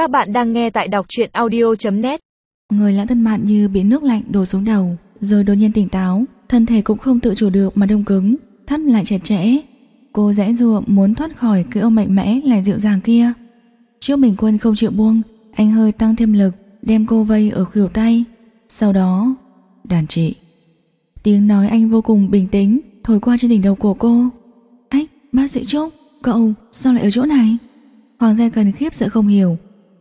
Các bạn đang nghe tại đọc truyện audio.net Người lãng thân mạn như bị nước lạnh đổ xuống đầu, Rồi đột nhiên tỉnh táo, Thân thể cũng không tự chủ được mà đông cứng, Thắt lại chặt chẽ. Cô rẽ rùa muốn thoát khỏi cái ôm mạnh mẽ lại dịu dàng kia. Trước bình quân không chịu buông, Anh hơi tăng thêm lực, Đem cô vây ở khuỷu tay. Sau đó, Đàn chị. Tiếng nói anh vô cùng bình tĩnh, Thổi qua trên đỉnh đầu của cô. Ách, bác sĩ Trúc, Cậu sao lại ở chỗ này? Hoàng gia cần khiếp sợ không hiểu.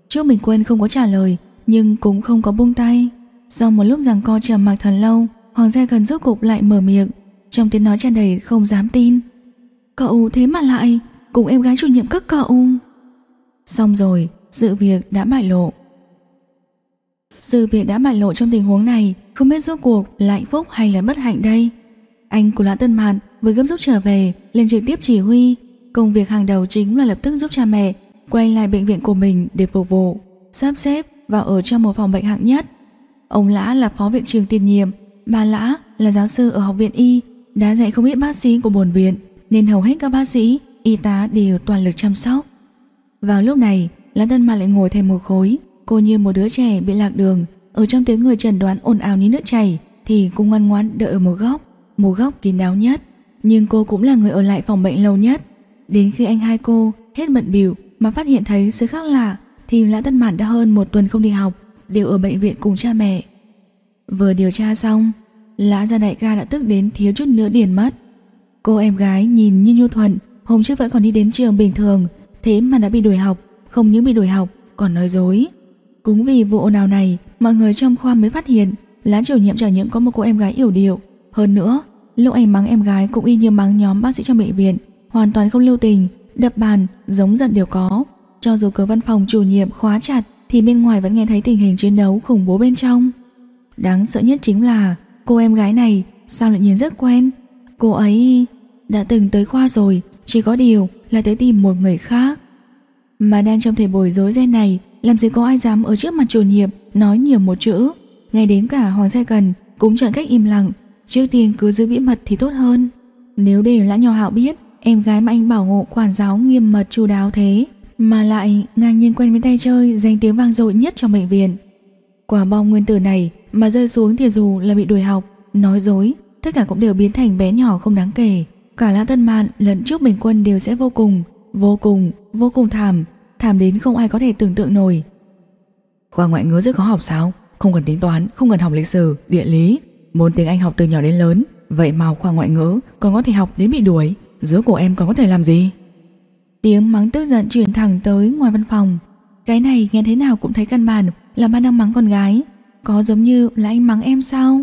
Trước Bình Quân không có trả lời, Nhưng cũng không có buông tay. Sau một lúc rằng co trầm mặc thần lâu, Hoàng gia gần rốt cục lại mở miệng, Trong tiếng nói tràn đầy không dám tin. Cậu thế mà lại, Cùng em gái chủ nhiệm các cậu. Xong rồi, Sự việc đã bại lộ. Sự việc đã bại lộ trong tình huống này, Không biết rốt cuộc là hạnh phúc hay là bất hạnh đây. Anh của Lã Tân Mạn Vừa gấp rút trở về lên trực tiếp chỉ huy. Công việc hàng đầu chính là lập tức giúp cha mẹ quay lại bệnh viện của mình để phục vụ, sắp xếp và ở trong một phòng bệnh hạng nhất. Ông Lã là phó viện trưởng tiền nhiệm, bà Lã là giáo sư ở học viện Y, đã dạy không ít bác sĩ của bồn viện, nên hầu hết các bác sĩ, y tá đều toàn lực chăm sóc. Vào lúc này, Lã Tân Mạn lại ngồi thành một khối, cô như một đứa trẻ bị lạc đường, ở trong tiếng người trần đoán ồn ào như nước chảy thì cũng ngoan ngoãn đợi ở một góc, một góc kín đáo nhất. Nhưng cô cũng là người ở lại phòng bệnh lâu nhất. Đến khi anh hai cô hết bận biểu mà phát hiện thấy sự khác lạ thì Lã Tân Mạn đã hơn một tuần không đi học, đều ở bệnh viện cùng cha mẹ. Vừa điều tra xong, Lã gia đại ca đã tức đến thiếu chút nữa điền mất. Cô em gái nhìn như nhu thuận, hôm trước vẫn còn đi đến trường bình thường, thế mà đã bị đuổi học, không những bị đuổi học, còn nói dối. Cũng vì vụ nào này, mọi người trong khoa mới phát hiện Lã chủ nhiệm chẳng những có một cô em gái yểu điệu, hơn nữa, lúc anh mắng em gái cũng y như mắng nhóm bác sĩ trong bệnh viện, hoàn toàn không lưu tình, đập bàn, giống giận đều có. Cho dù cửa văn phòng chủ nhiệm khóa chặt thì bên ngoài vẫn nghe thấy tình hình chiến đấu khủng bố bên trong. Đáng sợ nhất chính là cô em gái này sao lại nhìn rất quen. Cô ấy đã từng tới khoa rồi, chỉ có điều là tới tìm một người khác. Mà đang trong thể bồi rối gen này, làm gì có ai dám ở trước mặt chủ nhiệm nói nhiều một chữ. Ngay đến cả Hoàng Gia Cần cũng chọn cách im lặng, trước tiên cứ giữ bí mật thì tốt hơn. Nếu để Lã Nhỏ Hạo biết Em gái mà anh bảo hộ quản giáo nghiêm mật chu đáo thế Mà lại ngang nhiên quen với tay chơi Danh tiếng vang dội nhất trong bệnh viện. Quả bom nguyên tử này Mà rơi xuống thì dù là bị đuổi học Nói dối Tất cả cũng đều biến thành bé nhỏ không đáng kể. Cả Lã Tân Mạn lẫn trước bình quân đều sẽ vô cùng Vô cùng, vô cùng thảm Thảm đến không ai có thể tưởng tượng nổi. Khoa ngoại ngữ rất khó học sao? Không cần tính toán, không cần học lịch sử, địa lý. Môn tiếng Anh học từ nhỏ đến lớn Vậy mà khoa ngoại ngữ còn có thể học đến bị đuổi giữa của em còn có thể làm gì? Tiếng mắng tức giận chuyển thẳng tới ngoài văn phòng. Cái này nghe thế nào cũng thấy căn bản Là ba đang mắng con gái. Có giống như là anh mắng em sao?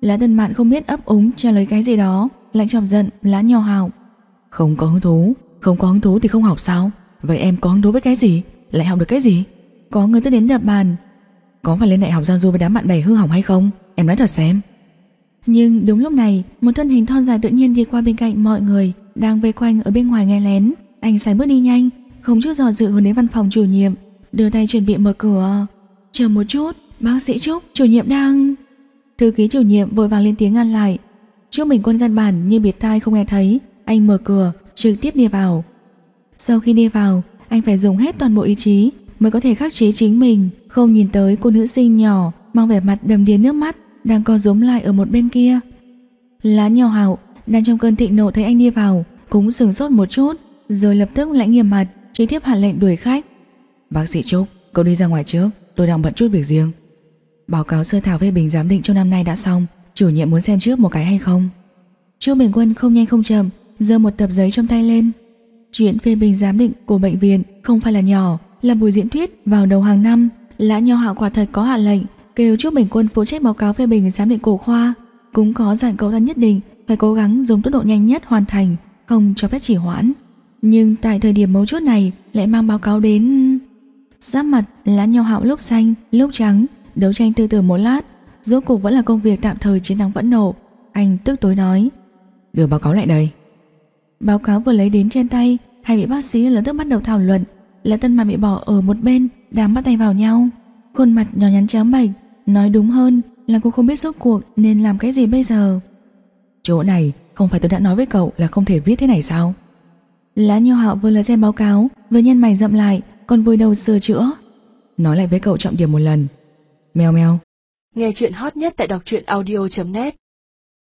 Lá tần mạn không biết ấp úng trả lời cái gì đó Lại chọc giận lá nhỏ hào. Không có hứng thú, Không có hứng thú thì không học sao? Vậy em có hứng thú với cái gì? Lại học được cái gì? Có người tới đến đập bàn. Có phải lên đại học giao du với đám bạn bè hư hỏng hay không? Em nói thật xem. Nhưng đúng lúc này, Một thân hình thon dài tự nhiên đi qua bên cạnh mọi người đang vây quanh ở bên ngoài nghe lén. Anh sải bước đi nhanh, không chút dò dự hướng đến văn phòng chủ nhiệm, đưa tay chuẩn bị mở cửa. Chờ một chút, bác sĩ Trúc, chủ nhiệm đang... Thư ký chủ nhiệm vội vàng lên tiếng ngăn lại. Trúc mình Quân căn bản như biệt tai không nghe thấy, anh mở cửa, trực tiếp đi vào. Sau khi đi vào, anh phải dùng hết toàn bộ ý chí mới có thể khắc chế chính mình, không nhìn tới cô nữ sinh nhỏ mang vẻ mặt đầm đìa nước mắt đang co rúm lại ở một bên kia. Lá nhỏ hạo đang trong cơn thịnh nộ thấy anh đi vào, cũng sừng sốt một chút, rồi lập tức lãnh nghiêm mặt, trực tiếp hạ lệnh đuổi khách. Bác sĩ Trúc, cậu đi ra ngoài trước, tôi đang bận chút việc riêng. Báo cáo sơ thảo phê bình giám định trong năm nay đã xong, chủ nhiệm muốn xem trước một cái hay không? Chu Bình Quân không nhanh không chậm, giơ một tập giấy trong tay lên. Chuyện phê bình giám định của bệnh viện không phải là nhỏ, là buổi diễn thuyết vào đầu hàng năm, Lã Nho Hạo quả thật có hạ lệnh kêu Chu Bình Quân phụ trách báo cáo phê bình giám định của khoa, cũng có dặn cậu ta nhất định phải cố gắng dùng tốc độ nhanh nhất hoàn thành, không cho phép chỉ hoãn. Nhưng tại thời điểm mấu chốt này lại mang báo cáo đến... Giáp mặt lá nhau hạo lúc xanh, lúc trắng, đấu tranh tư tưởng một lát, rốt cuộc vẫn là công việc tạm thời chiến thắng vẫn nổ. Anh tức tối nói. Đưa báo cáo lại đây. Báo cáo vừa lấy đến trên tay, hai vị bác sĩ lập tức bắt đầu thảo luận. Là tân mặt bị bỏ ở một bên, đang bắt tay vào nhau. Khuôn mặt nhỏ nhắn trắng bệch, nói đúng hơn là cô không biết rốt cuộc nên làm cái gì bây giờ. Chỗ này, không phải tôi đã nói với cậu là không thể viết thế này sao? Lá nho hạo vừa là xem báo cáo, Vừa nhân mày dậm lại, Còn vùi đầu sửa chữa. Nói lại với cậu trọng điểm một lần. Mèo mèo. Nghe chuyện hot nhất tại đọc truyện audio.net